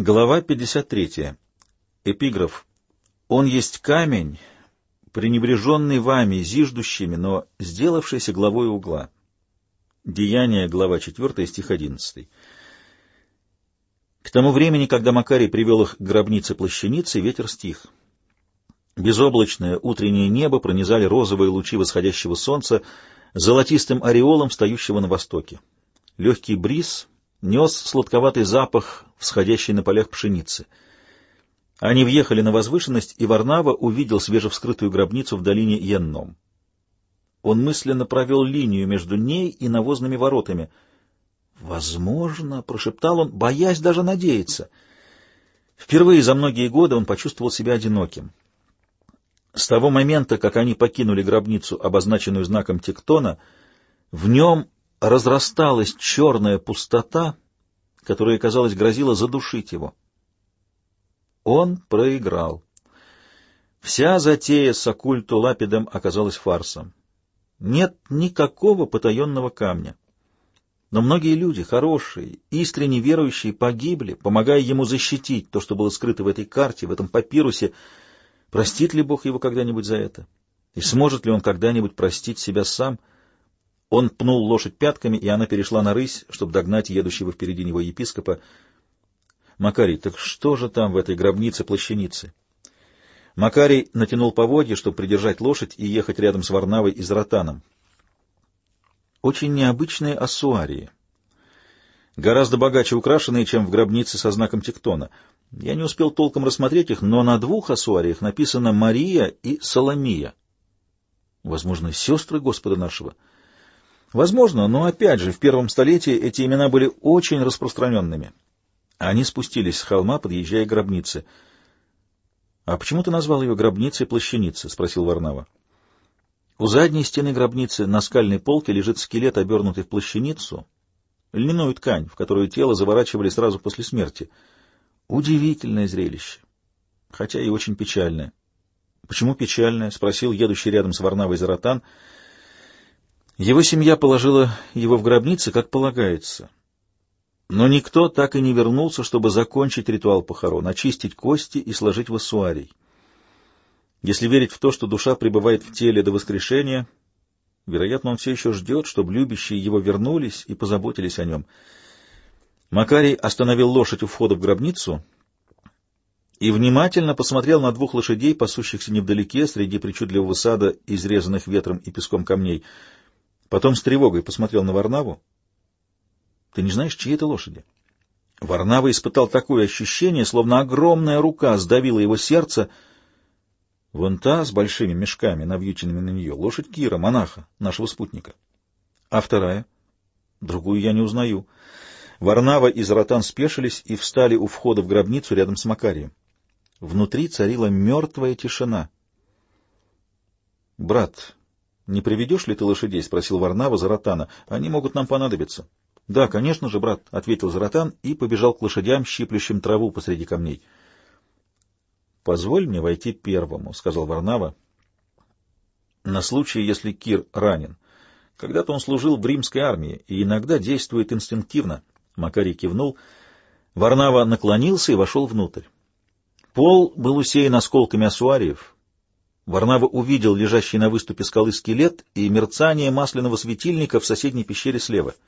Глава 53. Эпиграф. «Он есть камень, пренебреженный вами, зиждущими, но сделавшийся главой угла». Деяние, глава 4, стих 11. К тому времени, когда Макарий привел их к гробнице плащаницы, ветер стих. Безоблачное утреннее небо пронизали розовые лучи восходящего солнца золотистым ореолом, встающего на востоке. Легкий бриз нес сладковатый запах, всходящий на полях пшеницы. Они въехали на возвышенность, и Варнава увидел свежевскрытую гробницу в долине Йенном. Он мысленно провел линию между ней и навозными воротами. «Возможно», — прошептал он, боясь даже надеяться. Впервые за многие годы он почувствовал себя одиноким. С того момента, как они покинули гробницу, обозначенную знаком тектона, в нем разрасталась черная пустота, которая, казалось, грозила задушить его. Он проиграл. Вся затея с оккульту Лапидом оказалась фарсом. Нет никакого потаенного камня. Но многие люди, хорошие, искренне верующие, погибли, помогая ему защитить то, что было скрыто в этой карте, в этом папирусе. Простит ли Бог его когда-нибудь за это? И сможет ли он когда-нибудь простить себя сам — он пнул лошадь пятками, и она перешла на рысь, чтобы догнать едущего впереди него епископа. «Макарий, так что же там в этой гробнице-плащанице?» Макарий натянул поводья, чтобы придержать лошадь и ехать рядом с Варнавой и Заратаном. Очень необычные ассуарии. Гораздо богаче украшенные, чем в гробнице со знаком тектона. Я не успел толком рассмотреть их, но на двух ассуариях написано «Мария» и «Соломия». Возможно, сестры Господа нашего — Возможно, но опять же, в первом столетии эти имена были очень распространенными. Они спустились с холма, подъезжая к гробнице. — А почему ты назвал ее гробницей-плащаницей? — спросил Варнава. У задней стены гробницы на скальной полке лежит скелет, обернутый в плащаницу, льняную ткань, в которую тело заворачивали сразу после смерти. Удивительное зрелище, хотя и очень печальное. — Почему печальное? — спросил едущий рядом с Варнавой Заратан — его семья положила его в гробнице, как полагается. Но никто так и не вернулся, чтобы закончить ритуал похорон, очистить кости и сложить в ассуарий. Если верить в то, что душа пребывает в теле до воскрешения, вероятно, он все еще ждет, чтобы любящие его вернулись и позаботились о нем. Макарий остановил лошадь у входа в гробницу и внимательно посмотрел на двух лошадей, пасущихся невдалеке среди причудливого сада, изрезанных ветром и песком камней — Потом с тревогой посмотрел на Варнаву. — Ты не знаешь, чьи это лошади? Варнава испытал такое ощущение, словно огромная рука сдавила его сердце. Вон та, с большими мешками, навьюченными на нее, лошадь Кира, монаха, нашего спутника. А вторая? Другую я не узнаю. Варнава и Заратан спешились и встали у входа в гробницу рядом с Макарием. Внутри царила мертвая тишина. — Брат, «Не приведешь ли ты лошадей?» — спросил Варнава Заратана. «Они могут нам понадобиться». «Да, конечно же, брат», — ответил Заратан и побежал к лошадям, щиплющим траву посреди камней. «Позволь мне войти первому», — сказал Варнава, — «на случай, если Кир ранен. Когда-то он служил в римской армии и иногда действует инстинктивно». Макарий кивнул. Варнава наклонился и вошел внутрь. Пол был усеян осколками асуариев, Варнава увидел лежащий на выступе скалы скелет и мерцание масляного светильника в соседней пещере слева —